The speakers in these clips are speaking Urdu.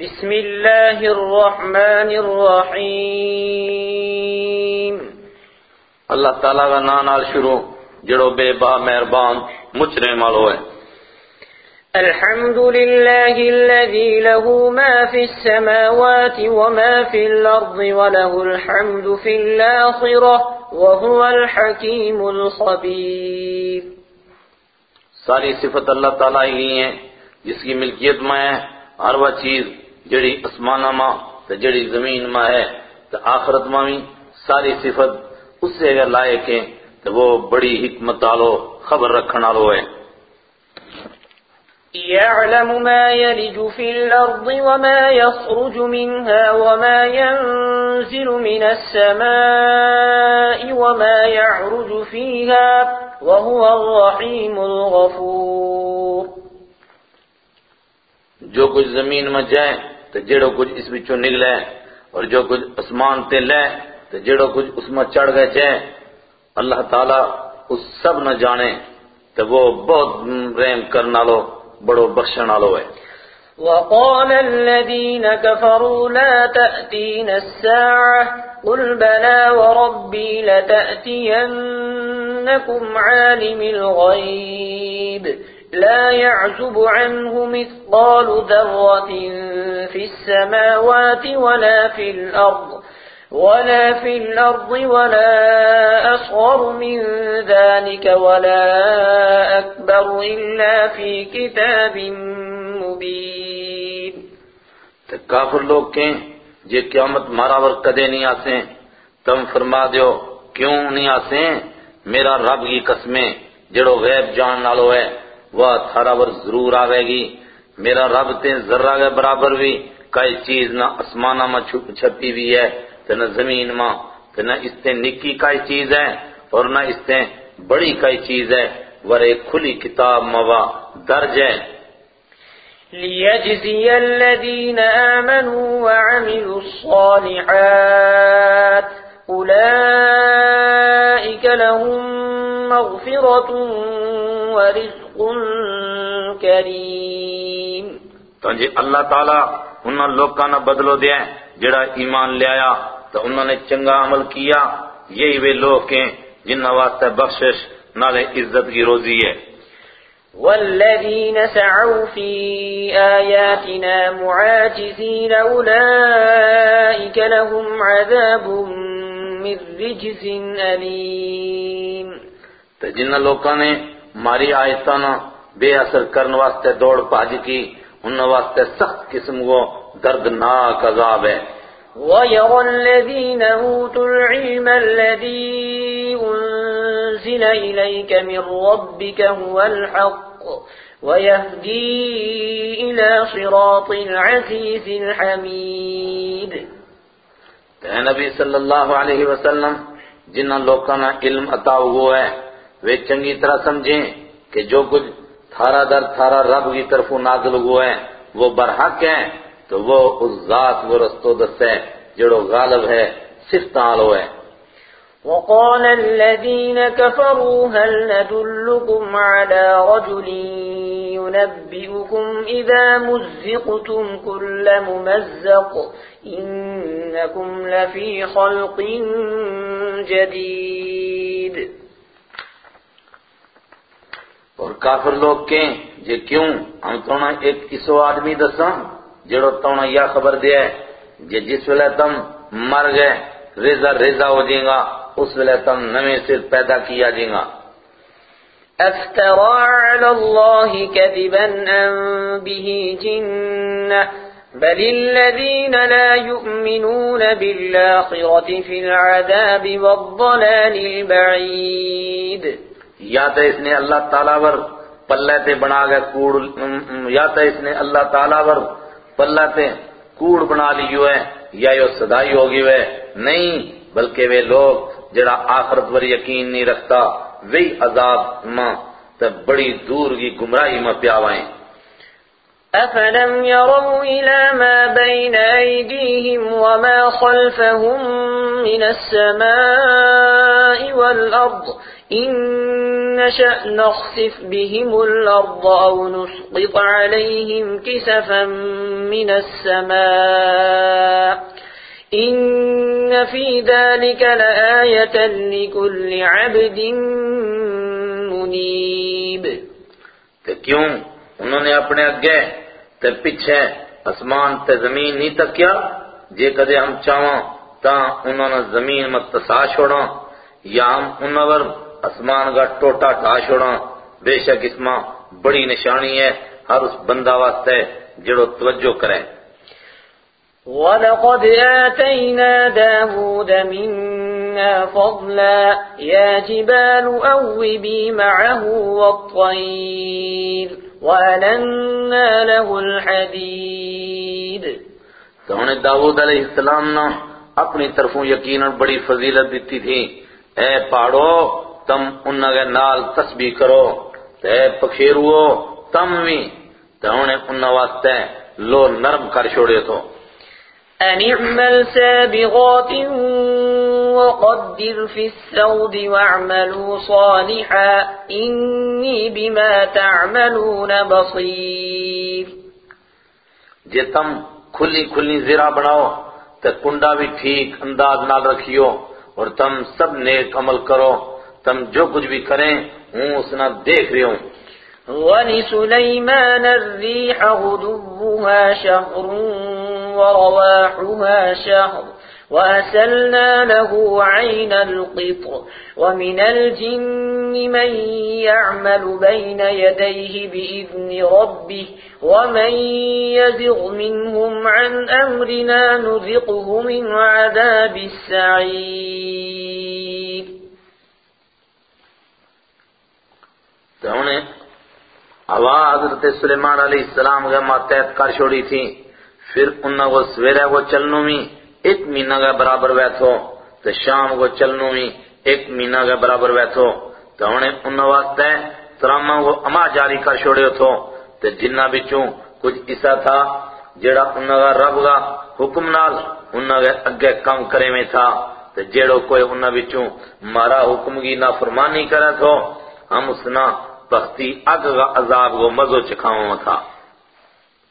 بسم الله الرحمن الرحيم. اللہ تعالیٰ کا نام نال شروع جڑو بے با مہربان مچرے مالو ہے الحمد لله الذي له ما في السماوات وما في الأرض وله الحمد في الآخرة وهو الحكيم الخبير. ساری صفت اللہ تعالیٰ ہی ہیں جس کی ملکیت میں ہے ہر وہ چیز جڑی اسمانہ ماں تو جڑی زمین ماں ہے تو آخرت ماں بھی ساری صفت اس سے اگر لائق ہیں تو وہ بڑی حکمت آلو خبر رکھن آلو ہے۔ يعلم ما يلج في الأرض وما يخرج منها وما ينزل من السماء وما يعرج فيها وهو الرحيم الغفور۔ جو کچھ زمین میں جائے تو جڑو کچھ اس بچوں نکلے اور جو کچھ اسمان تے لے تو جڑو کچھ اس میں چڑھ گئے جائے اللہ تعالیٰ اس سب نہ جانے تو وہ بہت رحم کرنا لو بڑو بخشنا لو ہے۔ وقال الذين كفروا لا تأتين الساعة، قل بلى وربي لتأتينكم عالم الغيب۔ لا يعزب عنه مثقال ذرة في السماوات ولا في الأرض، ولا في الأرض ولا أصغر من ذلك ولا أكبر إلا في كتاب مبين. تو کافر لوگ کہیں جے قیامت مارا ور کدے نہیں آسیں؟ تم فرما دیو، کیوں نہیں آسیں؟ میرا رب کی قسمیں، جڑو غیب جان نالو ہے۔ وہ تھارا ور ضرور آوے گی۔ میرا رب تے ذرہ کے برابر بھی کئی چیز نہ اسمانہ میں چھپی بھی ہے تو نہ زمین ماں تو نہ اس تے نکی کئی چیز ہے، اور نہ اس تے بڑی کئی چیز ہے۔ ور ایک کھلی کتاب موا درج ہے۔ ليجزي الذين آمنوا وعملوا الصالحات أولئك لهم مغفرة ورزق كريم تو جی اللہ تعالیٰ انہوں لوگوں نے بدلو دیا جڑا ایمان لے آیا تو انہوں نے چنگا عمل کیا۔ یہی وہ لوگ ہیں جن واسطے بخشش نالے عزت کی روزی ہے۔ والذين سعوا في آياتنا معاجزين أولئك لهم عذاب من رجز أليم. تو جن لوگوں نے ماری آیتانا بے اثر کرنے واسطے دوڑ پاج کی ان واسطے سخت قسم کو دردناک عذاب ہے۔ ويرى الذين أوتوا العلم الذي أنزل إليك من ربك هو الحق ويهدي إلى صراط العزيز الحميد. اے نبی صلی اللہ علیہ وسلم جنہ لوگوں نے علم عطا ہوا ہے وہ چنگی طرح سمجھیں کہ جو کچھ تھارا در تھارا رب کی طرف نازل ہوا ہے، وہ برحق ہے، تو وہ اس ذات وہ رستو دس ہے، جڑو غالب ہے، صرف تعالو ہے۔ وقال الذين كفروا هل ندلكم على رجل ينبئكم إذا مزقتم كل ممزق إنكم لفي خلق جديد اور کافر لوگ کہیں جے کیوں؟ ہم تونا ایک اسو آدمی دساں، جڑو تونا یا خبر دیا ہے جے جس ویلے تم مر گئے ریزہ ریزہ ہو جائیں گا، اس ویلے تم نویں سے پیدا کیا جائیں گا۔ أفترى على الله كذبا أم به جنة؟ بل الذين لا يؤمنون بالآخرة في العذاب والضلال البعيد. یا تو اس نے اللہ تعالیٰ ور پلے تے بنا گئے کوڑ یا تو اس نے اللہ تعالیٰ ور پلے تے کوڑ بنا لیو ہے، یا یہ صدائی ہوگی وہ نہیں، بلکہ وہ لوگ جڑا آخرت ور یقین نہیں رکھتا۔ وہی عذاب ماں تب بڑی دور کی گمراہی میں پیاوائیں۔ أفلم يروا إلى ما بين أيديهم وما خلفهم من السماء والأرض إن نشأ نخسف بهم الأرض أو نسقط عليهم كسفا من السماء إن في ذلك لآية لكل عبد منيب تے کیوں؟ انہوں نے اپنے اگے تے پیچھے اسمان تے زمین نہیں تکیا، جے کدے ہم چاہاں تا انہوں نے زمین مت تسا چھوڑا یا ہم انہوں نے اسمان کا ٹوٹا ٹھا چھوڑا بے شک اس ماں بڑی نشانی ہے ہر اس بندہ واسطے جڑو توجہ کریں وَلَقَدْ آتَيْنَا دَاوُودَ مِنَّا فَضْلًا يَا جِبَالُ أَوِّبِي مَعَهُ وَالطَّيْرِ وَأَلَنَّا لَهُ الْحَدِيدِ تو انہیں داود علیہ السلام نے اپنی طرفوں یقیناً بڑی فضیلت دیتی تھی۔ اے پاڑو تم انہوں کے نال تسبیح کرو۔ اے پکھیرو، تم بھی۔ تو انہیں انہوں واسطے لو نرم کر چھوڑے تو۔ أن اعمل سابغات وقدر في السود واعملوا صالحا إني بما تعملون بصير جے تم کھلی کھلی زیرہ بناؤ تو کنڈا بھی ٹھیک انداز نال رکھیو اور تم سب نیک عمل کرو۔ تم جو کچھ بھی کریں ہوں اس نہ دیکھ رہی ہوں۔ ولسليمان الريح غدوها شهر ورواحها شهر وأسلنا له عين القطر ومن الجن من يعمل بين يديه بإذن ربه ومن يزغ منهم عن أمرنا نذقه من عذاب السعير. تو انہیں ہوا حضرت سلیمان علیہ السلام کے ماتحت کر چھوڑی تھی۔ پھر انہوں کو سویرے کو چلنوں میں ایک مہینہ کے برابر بیٹھو تو شام کو چلنوں میں ایک مہینہ کے برابر بیٹھو۔ تو انہیں انہوں واسطے ترامہ کو اما جاری کر چھوڑے تھو۔ تو جنہ بچوں کچھ ایسا تھا جڑا انہوں کا رب کا حکم نال انہوں کے اگے کم کرے میں تھا۔ تو جڑو کوئی انہوں بچوں مارا حکم کی نافرمانی کرے تھو، ہم اسنا بختی اگ کا عذاب کو مزو چکھاؤں تھا۔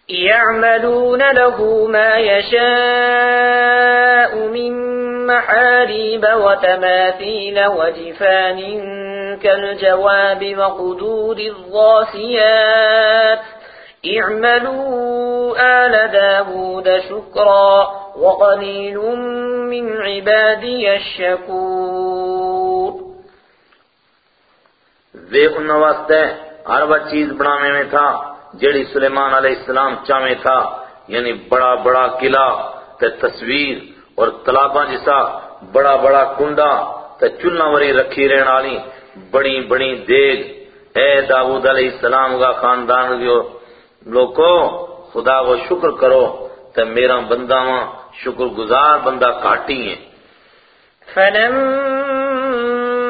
يعملون له ما يشاء من محاريب وتماثيل وجفان كالجواب وقدور الراسيات اعملوا آل داود شكرا وقليل من عبادي الشكور. ہر وہ چیز بنانے میں تھا۔ جڑی سلیمان علیہ السلام چاہے تھا یعنی بڑا بڑا قلعہ تے تصویر اور تلاباں جسا بڑا بڑا کنڈا تے چلنا وری رکھی رہن والی بڑی بڑی دیگ۔ اے داود علیہ السلام کا خاندان جو لوگو خدا کو شکر کرو تے میرا بندہ وہاں شکر گزار بندہ کاٹی ہیں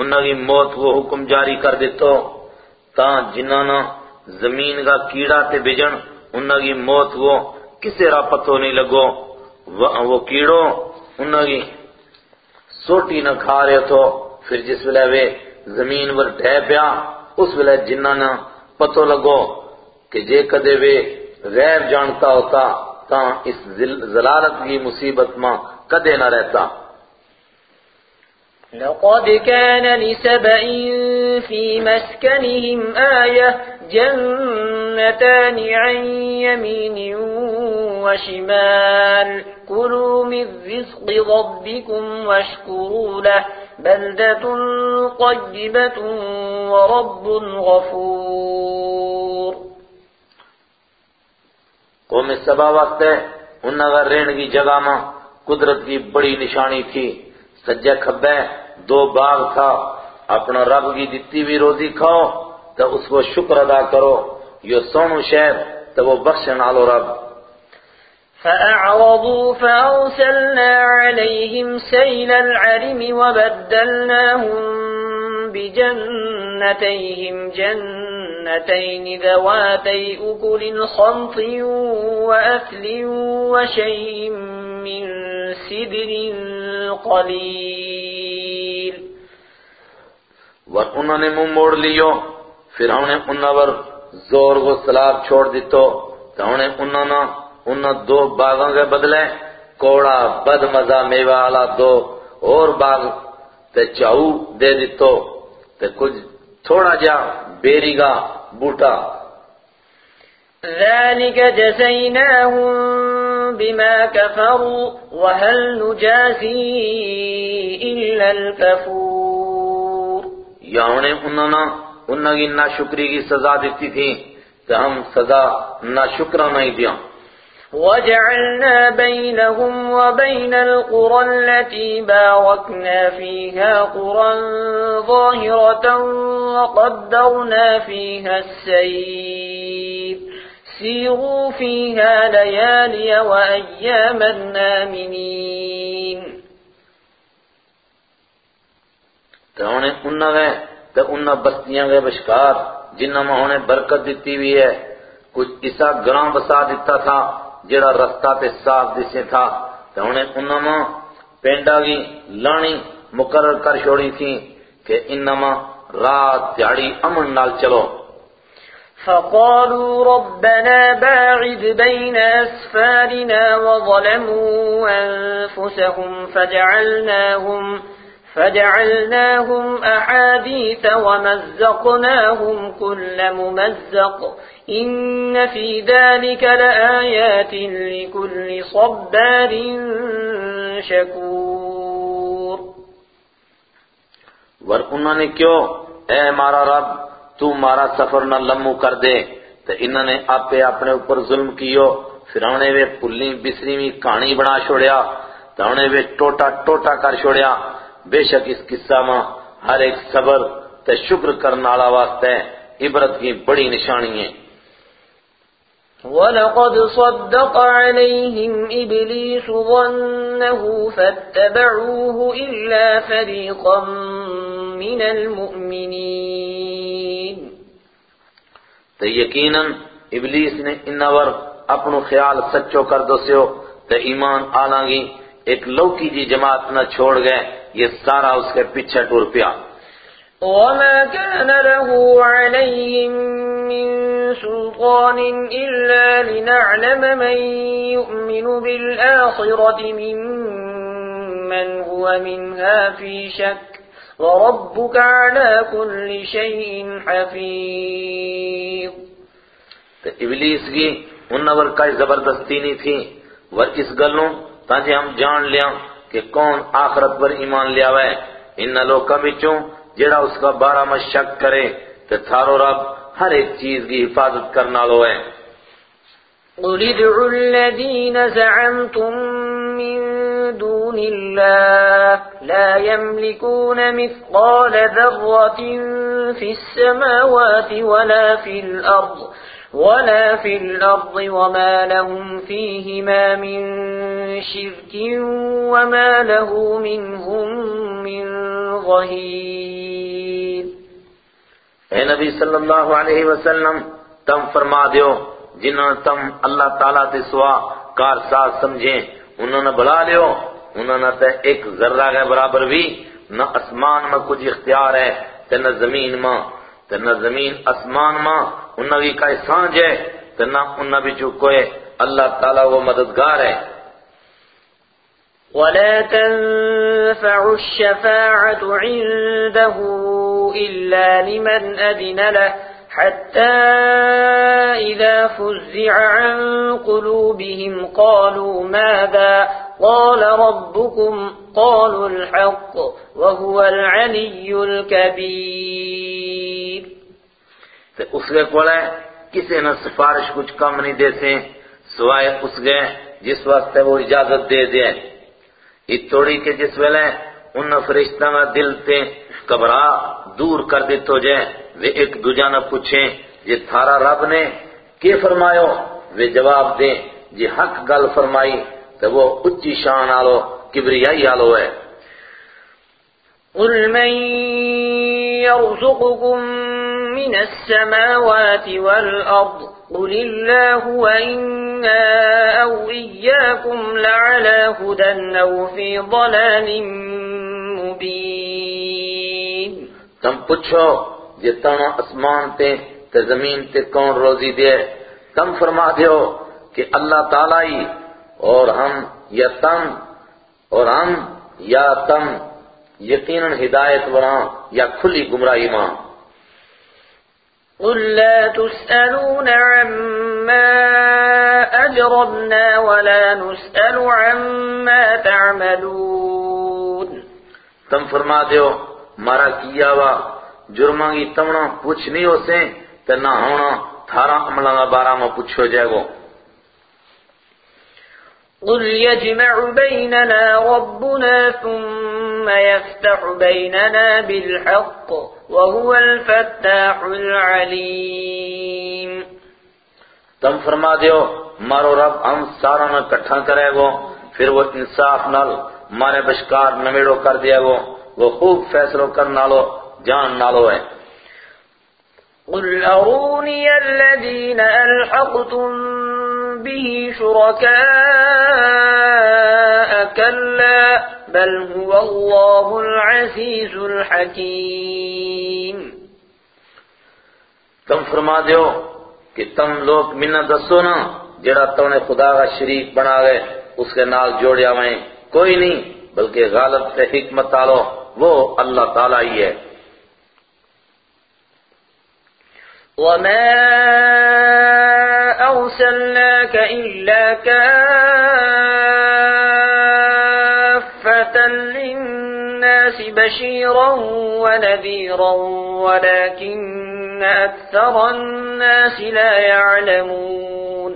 انہوں کی موت وہ حکم جاری کر دیتو تا جنہوں نے زمین کا کیڑا تے بجن انہوں کی موت وہ کسے را پتو نہیں لگو۔ وہ کیڑو انہوں کی سوٹی نہ کھا رہے تو پھر جس ویلے وے زمین پر ڈھے پیا، اس ویلے جنہوں نے پتو لگو کہ جے کدے وے غیر جانتا ہوتا تا اس ضلالت کی مصیبت ماں کدے نہ رہتا۔ لقد كان لسبأ في مسكنهم آية جنتان عن يمين وشمال. كلوا من رزق ربكم واشكروا له. بلدة طيبة ورب غفور. قوم سبا وقت ہے انہوں کا رین کی جگہ میں قدرت کی بڑی نشانی تھی۔ سجے کھبے دو باغ تھا اپنا رب کی دیتی بھی روزی کھاؤ تو اس کو شکر ادا کرو یہ سونو شہر تو وہ بخشن آلو رب فأعرضوا فأرسلنا عليهم سيل العرم وبدلناهم بجنتيهم، جنتين ذواتي أكل خمط وأكل وشيء من سدر قليل ور انہوں نے منہ موڑ لیو پھر نے انہوں پر زور کو سلاب چھوڑ دیتو تو نے انہوں نے انہوں دو باغوں کے بدلے کوڑا بد مزہ میوہ والا دو اور باغ تے چاؤ دے دیتو تے کچھ تھوڑا جا بیری گا بوٹا۔ ذلك جزيناهم بما كفروا وهل نجازي إلا الكفور. یا انہیں انہوں نے انہوں کی ناشکری کی سزا دیتی تھی کہ ہم سزا ناشکرہ نہیں دیا۔ وجعلنا بينهم وبين القرى التي باركنا فيها قرى ظاهرة وقدرنا فيها السير. سيروا فيها ليالي وأياما آمنين تو انہیں انہوں نے تو انہوں بستیاں گئے بشکار جنہوں میں انہیں برکت دیتی ہوئی ہے۔ کچھ ایسا گراں بسا دیتا تھا جڑا رستہ تے صاف دسے تھا۔ تو انہیں انہوں میں پینڈا کی لانی مقرر کر چھوڑی تھی کہ انما رات دیاڑی امن نال چلو۔ فقالوا ربنا باعد بين أسفارنا وظلموا أنفسهم فجعلناهم فجعلناهم أحاديث ومزقناهم كل ممزق إن في ذلك لآيات لكل صبار شكور ور انہوں نے کیوں؟ اے رب تو مارا سفر نہ لمو کر دے۔ تو انہوں نے آپے اپنے اوپر ظلم کیو۔ پھر انہیں وہ پلی بسری میں کہانی بنا چھوڑیا۔ تو انہیں وہ ٹوٹا ٹوٹا کر چھوڑیا۔ بے شک اس قصہ میں ہر ایک صبر تے شکر کرنا والا واسطے عبرت کی بڑی نشانی ہے۔ وَلَقَدْ صَدَّقَ عَلَيْهِمْ إِبْلِيسُ ظَنَّهُ فَاتَّبَعُوهُ إِلَّا فَرِيقًا مِّنَ الْمُؤْمِنِينَ۔ تو یقیناً ابلیس نے انور اپنو خیال سچو کر دو سیو تو ایمان آلانگی ایک لوکی جی جماعت نہ چھوڑ گئے، یہ سارا اس کے پیچھے ٹور پیا۔ وما كان له عليهم من سلطان إلا لنعلم من يؤمن بالآخرة ممن هو منها في شك وربك على كل شيء حفيظ. تو ابلیس کی انور کا زبردستی نہیں تھی۔ ور اس گلوں تاکہ ہم جان لیا کہ کون آخرت پر ایمان لیا ہے ان لوگ کا بچوں جڑا اس کا بارہ میں شک کرے تو تھارو رب ہر ایک چیز کی حفاظت کرنا لو ہے قل ادعوا الذين زعمتم دون الله لا يملكون مثقال ذرة في السماوات ولا في الأرض ولا في الأرض وما لهم فيهما من شرك وما له منهم من ظهير. اے نبی صلی اللہ علیہ وسلم تم فرما دیو جنہوں تم اللہ تعالیٰ تے سوا کار ساز سمجھیں انہوں نے بلا لیو، انہوں نے تے ایک ذرہ کے برابر بھی نہ اسمان میں کچھ اختیار ہے، تے نہ زمین میں۔ تے نہ زمین اسمان میں انہوں کی کئی سانج ہے، تے نہ انہوں بھی چکوئے اللہ تعالیٰ وہ مددگار ہے۔ ولا تنفع الشفاعة عنده إلا لمن أذن له۔ حتى إذا فزع عن قلوبهم قالوا ماذا قال ربكم قالوا الحق وهو العلي الكبير اس کے کولے کسی نے سفارش کچھ کم نہیں دے سوائے اس گئے جس واسطے وہ اجازت دے دے۔ اتوڑی کے جس ویلے ان فرشتہ کا دل تے کبرا دور کر دیتو جائے وہ ایک دوجہ نہ پوچھیں یہ تھارا رب نے کی فرمایو وہ جواب دیں جی حق گل فرمائی تو وہ اچھی شان آلو کبریائی آلو ہے۔ قل من يرزقكم من السماوات والأرض قل الله وإنا أو إياكم لعلى هدى أو في ضلال مبين۔ تم پوچھو جے تانا اسمان تے تے زمین تے کون روزی دے تم فرما دیو کہ اللہ تعالیٰ ہی اور ہم یا تم اور ہم یا تم یقیناً ہدایت وراں یا کھلی گمراہی ماں قل لا تسألون عما أجربنا ولا نسأل عما تعملون۔ تم فرما دیو مارا کیا وا؟ جرماں کی تمنا پوچھ نہیں ہو سے تے نہ ہونا تھارا عملہ کا بارہ میں پوچھو جائے گو۔ قل يجمع بيننا ربنا ثم يفتح بيننا بالحق وهو الفتاح العليم۔ تم فرما دیو مارو رب ہم سارا نہ کٹھا کرے گو پھر وہ انصاف نال مارے بشکار نمیڑو کر دیا گو۔ وہ خوب فیصلو کر نالو جان نالو ہے۔ قل أروني الذين ألحقتم به شركاء كلا بل هو الله العزيز الحكيم۔ تم فرما دیو کہ تم لوگ منہ دسو نا جڑا تم نے خدا کا شریک بنا گئے اس کے نال جوڑیا میں کوئی نہیں بلکہ غالب سے حکمت آلو وہ اللہ تعالیٰ ہی ہے۔ وما أرسلناك إلا كافة للناس بشيرا ونذيرا ولكن أكثر الناس لا يعلمون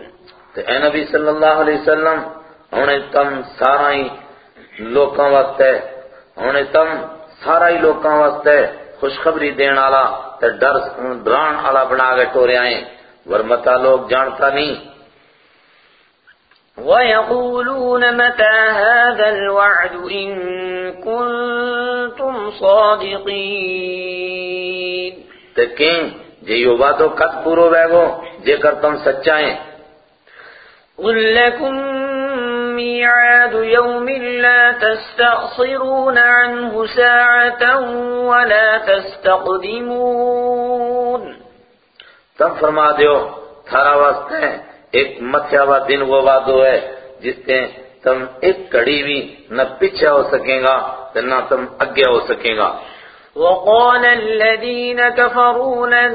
تو اے نبی صلی اللہ علیہ وسلم انہیں تم سارا ہی لوکاں واسطے انہیں تم سارا ہی لوکاں واسطے خوشخبری دین والا تے ڈر ڈران والا بنا کے ٹورے آئے ورمتا لوگ جانتا نہیں۔ ويقولون متى هذا الوعد إن كنتم صادقين۔ تے کہیں جے یہ وعدو کت پورو بے گو؟ جے کر تم سچائیں قل لكم ميعاد يوم لا تستأصرون عنه ساعة ولا تستقدمون. تم فرما دیو تھارا واسطے ایک متھیاوا دن وہ وعدو ہے جس سے تم ایک کڑی بھی نہ پیچھے ہو سکیں گا نہ تم اگے ہو سکیں گا۔ وقال الذين كفروا لن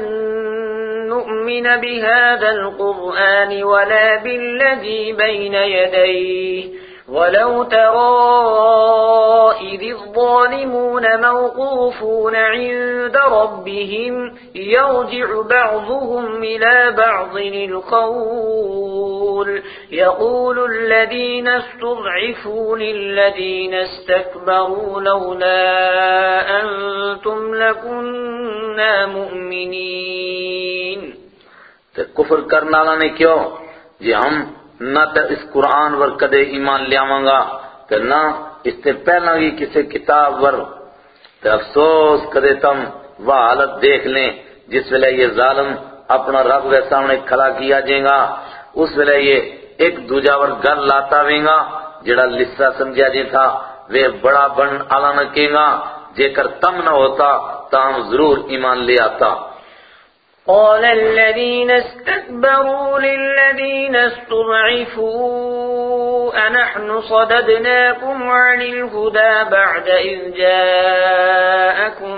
نؤمن بهذا القرآن ولا بالذي بين يديه. ولو ترى إذ الظالمون موقوفون عند ربهم يرجع بعضهم إلى بعض القول. يقول يقول الذين استضعفوا للذين استكبروا لولا أنتم لكنا مؤمنين. تے کفر کرنا نے کیوں؟ جی ہم نہ تو اس قرآن ور کدے ایمان لیاواں گا تے نہ اس سے پہلا بھی کسی کتاب ور۔ تے افسوس کدے تم وہ حالت دیکھ لیں، جس ویلے یہ ظالم اپنا رب کے سامنے کھڑا کیا جائے گا۔ اس ویلے یہ ایک دوجا ور گل لاتا ویں گا، جڑا لسا سمجھا جی تھا وہ بڑا بن آلا نہ کہیں گا جے کر تم نہ ہوتا تام ضرور ایمان لے آتا۔ قال الذين استكبروا للذين استضعفوا، أنحن صددناكم عن الهدى بعد إذ جاءكم،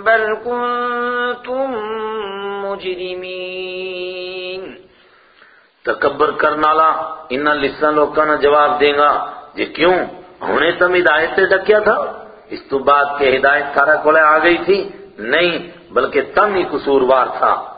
بل كنتم مجرمين۔ تکبر کرنا لا انہا لسان لوگوں نہ جواب دیں گا جی کیوں؟ ہونے تم ہدایت سے ڈکیا تھا۔ اس تو بعد کہ ہدایت سارا کولے آ گئی تھی۔ نہیں، بلکہ تم ہی قصوروار تھا۔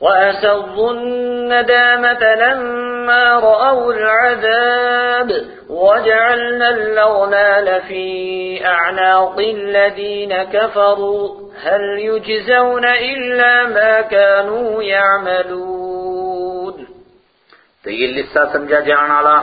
وأسروا الندامة لما رأوا العذاب وجعلنا الأغلال في أعناق الذين كفروا هل يجزون إلا ما كانوا يعملون تو یہ لسا سمجھا جان والا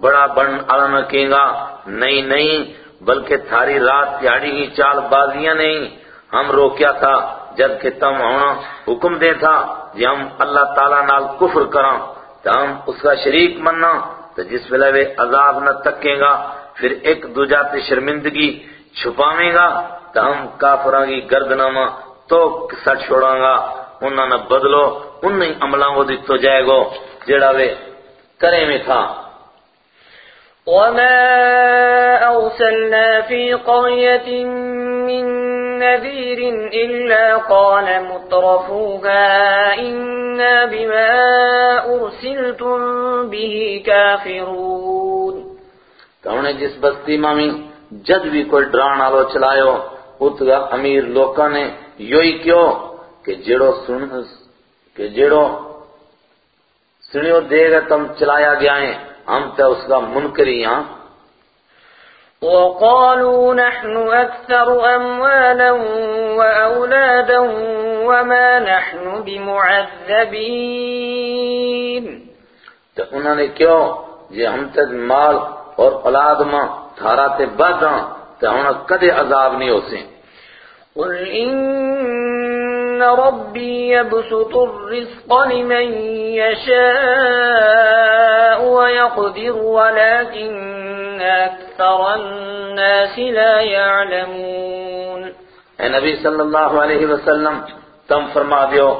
بڑا بن آلا نہ کہیں گا نہیں نہیں بلکہ تھاری رات تیاری کی چال بازیاں نہیں ہم روکیا تھا جبکہ تم ہونا حکم دے تھا جی ہم اللہ تعالیٰ نال کفر کراں تو ہم اس کا شریک مننا، تو جس ویلے وہ عذاب نہ تکیں گا، پھر ایک دوجہ تے شرمندگی چھپاویں گا، تو ہم کافراں کی گردنامہ تو سٹ چھوڑاں گا، انہاں نہ بدلو انہیں عملاں کو دیتو جائے گو، جڑا وے کرے میں تھا۔ وما أرسلنا في قرية من نذير إلا قال مترفوها إنا بما أرسلتم به كافرون تو جس بستی مامی جد بھی کوئی ڈران آلو چلائیو اتگا امیر لوکاں نے یوئی کیوں کہ جڑو سن کہ جڑو سنیو دے گا تم چلایا گیا ہیں ہم تے اس کا منکری ہاں۔ وقالوا نحن أكثر أموالا وأولادا وما نحن بمعذبين۔ تو انہوں نے کیوں یہ ہم تے مال اور اولاد ماں تھارا تے بداں تے ہم کدے عذاب نہیں ہو سیں قل إن ربي يبسط الرزق لمن يشاء ويقدر ولكن أكثر الناس لا يعلمون۔ اے نبی صلی اللہ علیہ وسلم تم فرما دیو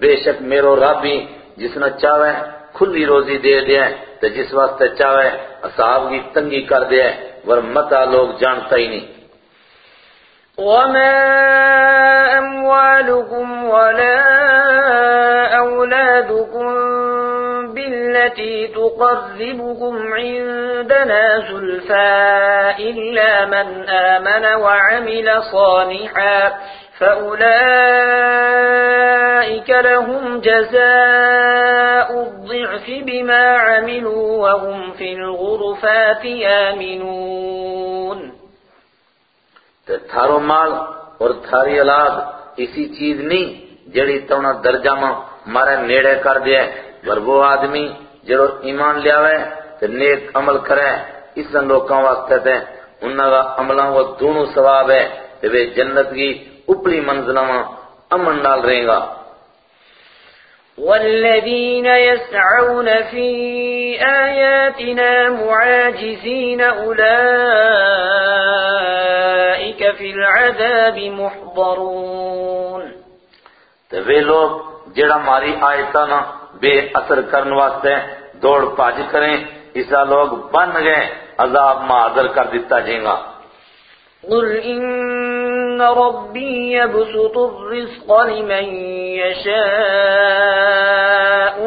بے شک میرو رابی جس نے چاہے کھلی روزی دے دیا تو جس واسطے چاہے اصحاب کی تنگی کر دیا ورمتا لوگ جانتا ہی نہیں۔ وما أموالكم ولا أولادكم بالتي تقربكم عندنا زلفى إلا من آمن وعمل صالحا فأولئك لهم جزاء الضعف بما عملوا وهم في الغرفات آمنون. تھارو مال اور تھاری أولاد اسی چیز نہیں جڑی تونا درجہ ماں مارے نیڑے کر دیا پر وہ آدمی جڑو ایمان لیاوے تے نیک عمل کرے، اس لوکاں واسطے تے انہاں کا عملاں وہ دونوں ثواب ہے۔ تے وہ جنت کی اوپری منزلہ ماں امن ڈال رہیں گا۔ والذين يسعون في آياتنا معاجزين أولئك في العذاب محضرون تے وہ لوگ جڑا ماری آیتا نا بے اثر کرن واسطے دوڑ پاج کریں اسا لوگ بن گئے عذاب معذر کر دیتا جائیں گا۔ قل إن ربي يبسط الرزق لمن يشاء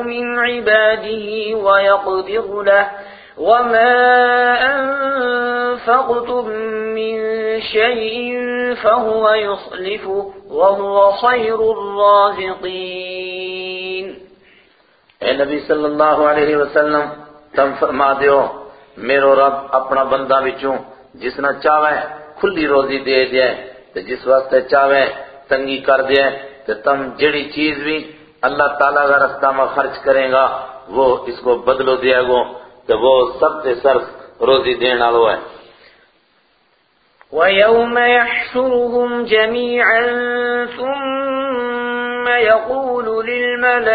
من عباده ويقدر له وما أنفقتم من شيء فهو يخلفه وهو خير الرازقين اے نبی صلی اللہ علیہ وسلم، تم فرما دیو، میرو رب اپنا بندہ وچوں جس نہ چاہے کھلی روزی دے دیا تے جس واسطے چاہے تنگی کر دیا تے تم جڑی چیز بھی اللہ تعالیٰ کا رستہ میں خرچ کریں گا، وہ اس کو بدلو دیا گو۔ تے وہ سب سے صرف روزی دین والو ہے ويوم يحشرهم جميعا ثم يقول للملائكة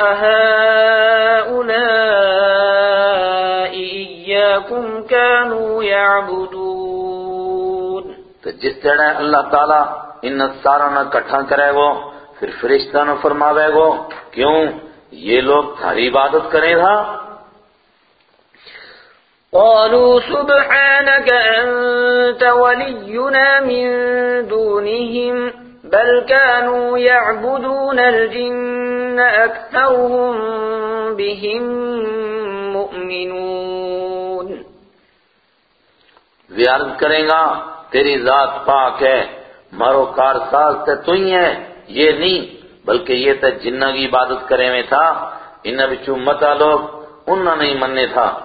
أهؤلاء إياكم كانوا يعبدون. تو جس طرح اللہ تعالیٰ ان سارا نہ کٹھا کرے گو پھر فرشتہ نہ فرماوے گو کیوں؟ یہ لوگ تھاری عبادت کریں تھا۔ قالوا سبحانك أنت ولينا من دونهم بل كانوا يعبدون الجن أكثرهم بهم مؤمنون۔ وہ عرض کریں گا تیری ذات پاک ہے مارو کار ساز تے تو ہی ہے یہ نہیں۔ بلکہ یہ تے جنہ کی عبادت کرے میں تھا انہا بچو متا لوگ انہا نہیں مننے تھا۔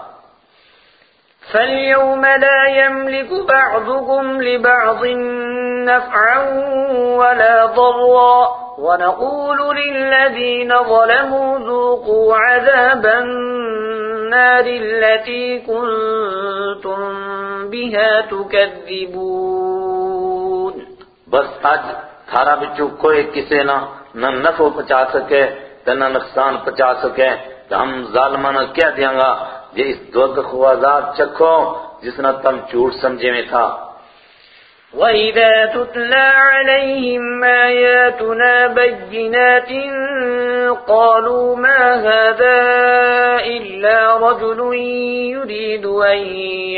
فَالْيَوْمَ لَا يَمْلِكُ بَعْضُكُمْ لِبَعْضٍ نَفْعًا وَلَا ضَرًّا۔ وَنَقُولُ لِلَّذِينَ ظَلَمُوا ذُوقُوا عَذَابَ النَّارِ الَّتِي كُنتُم بِهَا تُكَذِّبُونَ۔ بس آج تھارا بچو کوئی کسے نہ نہ نفع پچا سکے نہ نقصان پچا سکے۔ تو ہم ظالمانہ کیا دیاں گا؟ یہ اس دوزخ و عذاب چکھو جس نہ تم چوٹ سمجھے میں تھا۔ وَإِذَا تُتْلَى عَلَيْهِمْ آيَاتُنَا بَيِّنَاتٍ قَالُوا مَا هَذَا إِلَّا رَجُلٌ يُرِيدُ أَن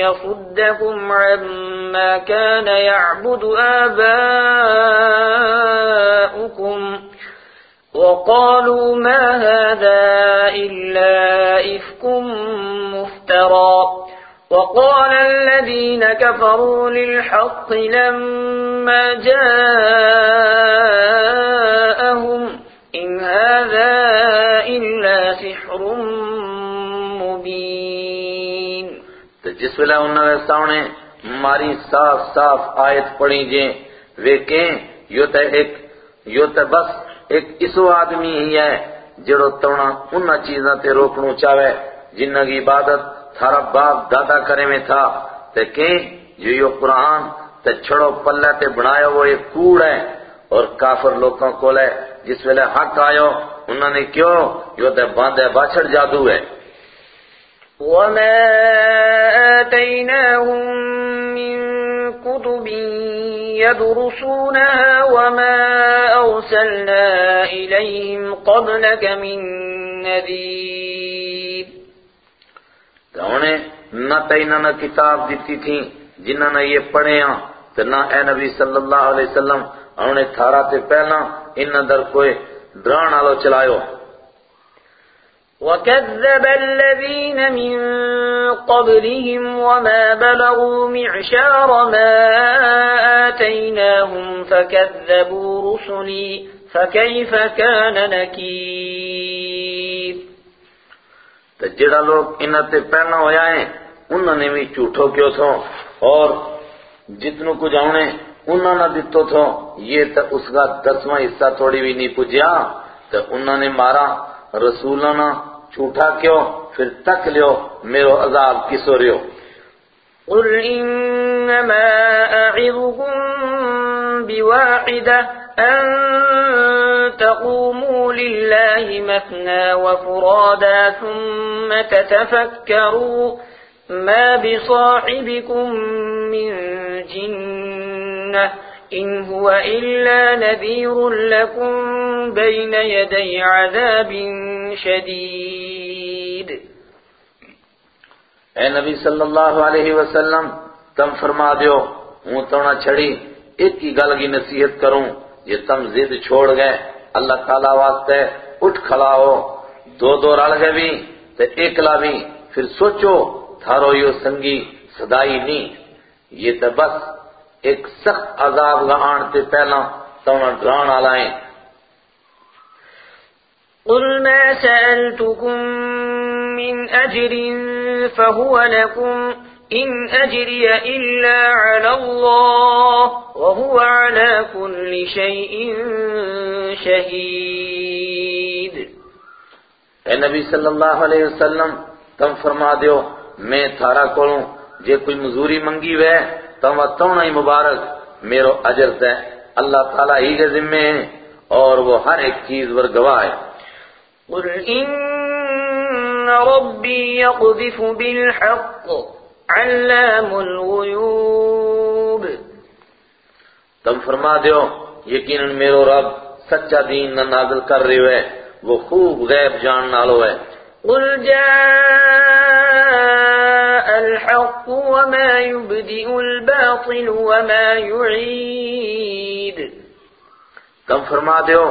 يَصُدَّكُمْ عَمَّا كَانَ يَعْبُدُ آبَاؤُكُمْ وقالوا ما هذا إلا إفك مفترى. وقال الذين كفروا للحق لما جاءهم إن هذا إلا سحر مبين. جس ویلے انہوں نے سامنے ماری صاف صاف آیت پڑھی جیں وہ کہیں یو تے ایک یو بس ایک اسو آدمی ہی ہے جڑو تونا انہا چیزاں تے روکنو چاہے جنہ کی عبادت تھارا باپ دادا کرے میں تھا۔ تے کہیں جو یہ قرآن تے چھڑو پلہ تے بنایا وہ ایک کوڑ ہے اور کافر لوگوں کو لے جس ویلے حق آئو انہوں نے کیوں؟ یہ تے باندھے باچھڑ جادو ہے۔ وما آتيناهم من كتب يدرسونها وما أرسلنا إليهم قبلك من نذير. تو انہیں نہ تینا نہ کتاب دیتی تھی، جنہاں نے یہ پڑھے ہیں تو نہ اے نبی صلی اللہ علیہ وسلم انہیں تھارا تے پہلا ان در کوئی دران آلو چلائیو۔ وكذب الذين من قبلهم وما بلغوا معشار ما آتيناهم فكذبوا رسلي فكيف كان نكير تو جڑا لوگ انہاں تے پہلا ہویا ہے، انہاں نے بھی جھوٹو کیوں تھو؟ اور جتنو کچھ آنے انہاں نہ دیتو تھو؟ یہ تو اس کا دسواں حصہ تھوڑی بھی نہیں پوجیا تو انہوں نے مارا رسولانہ جھوٹا کیوں؟ پھر تک لیو میرو عذاب کس ہو رہو قل إنما أعظكم بواحدة أن تقوموا لله مثنى وفرادا ثم تتفكروا ما بصاحبكم من جنة إن هو إلا نذير لكم بين يدي عذاب شديد. اے نبی صلی اللہ علیہ وسلم، تم فرما دیو، ہوں تونا چھڑی، ایک کی گل کی نصیحت کروں، یہ تم زد چھوڑ گئے، اللہ تعالیٰ واسطے اٹھ کھڑا ہو، دو دو رل گئے بھی، تے ایکلا بھی، پھر سوچو، تھارو یو سنگی صدائی نہیں، یہ تے بس ایک سخت عذاب گہان تے پہلا تونا ڈران آلائیں قل ما سألتكم من أجر فهو لكم إن أجري إلا على الله وهو على كل شيء شهيد۔ اے نبی صلی اللہ علیہ وسلم تم فرما دیو میں تھارا کولوں جے کوئی مزوری منگی وے تونا ہی مبارک میرو اجر تے اللہ تعالیٰ ہی کے ذمے ہیں اور وہ ہر ایک چیز ور گواہ ہے۔ قل إن ربي يقذف بالحق علام الغيوب۔ تم فرما دیو یقیناً میرو رب سچا دین نہ نازل کر رہی ہے وہ خوب غیب جان نالو ہے۔ قل جاء الحق وما يبدئ الباطل وما يعيد. تم فرما دیو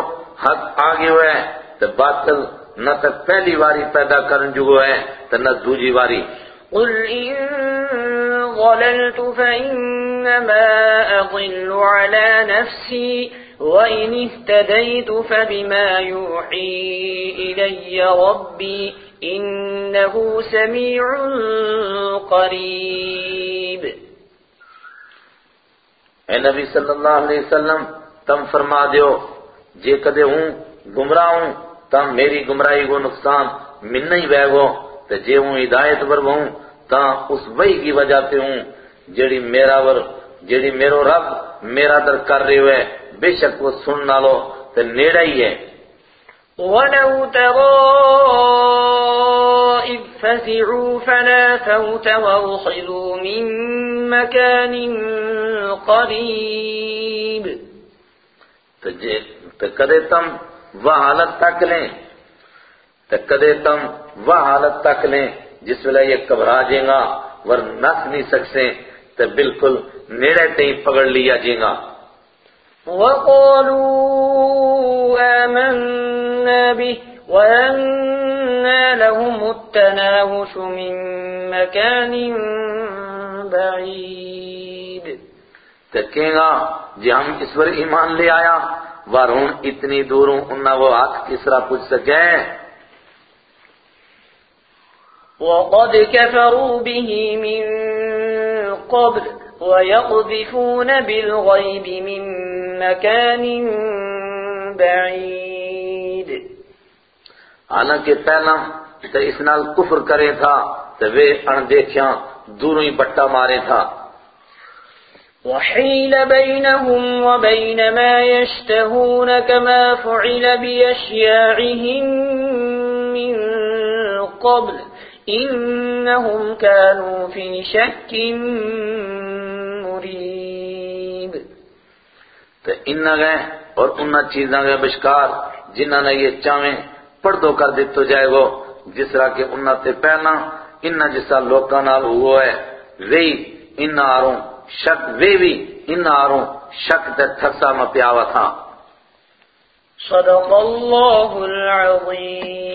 حق آگے ہوئے تو باطل نہ تک پہلی واری پیدا کرن جو ہے تو نہ دوجی واری۔ قل إن ضللت فإنما أضل على نفسي وإن اهتديت فبما يوحي إلي ربي إنه سميع قريب. اے نبی صلی اللہ علیہ وسلم تم فرما دیو جے کدے ہوں گمراہ ہوں تم میری گمراہی کو نقصان من ہی بے گو تے جے ہوں ہدایت پر ہوں تا اس وہی کی وجہ سے ہوں جڑی میرا ور جڑی میرو رب میرا در کر رہے ہوئے بے شک وہ سن نہ لو تے نیڑا ہی ہے۔ ولو ترى إذ فزعوا فلا فوت وأخذوا من مكان قريب۔ تو کدے تم وہ حالت تک لیں تو کدے تم وہ حالت تک لیں جس ویلے یہ گھبرا جائیں گا ور نس نہیں سکتے تو بالکل نیڑے تھی پکڑ لیا جائیں گا۔ وقالوا آمنا به لهم التناوش من مكان بعيد کہیں گا جی ہم اس پر ایمان لے آیا ورہن اتنی دوروں انہا وہ ہاتھ کس طرح پوچھ سکے؟ وقد كفروا به من قبل ويقذفون بالغيب من مكان بعيد حالانکہ پہلا تو اس نال کفر کرے تھا تو وہ ان دیکھیاں دوروں ہی بٹا مارے تھا۔ وحيل بينهم وبين ما يشتهون كما فعل بأشياعهم من قبل إنهم كانوا في شك مريب۔ تو انہا گئے اور انہا چیزاں گئے بشکار جنہاں نے یہ چاہیں پردو کر دیتو جائے گو جس طرح کہ انہا تے پہلا انہا جسا لوکا نال ہوا ہے۔ وہی انہا آروں شک، وی بھی انہا آروں شک تے تھسا میں پیاوا تھا صدق اللہ العظیم۔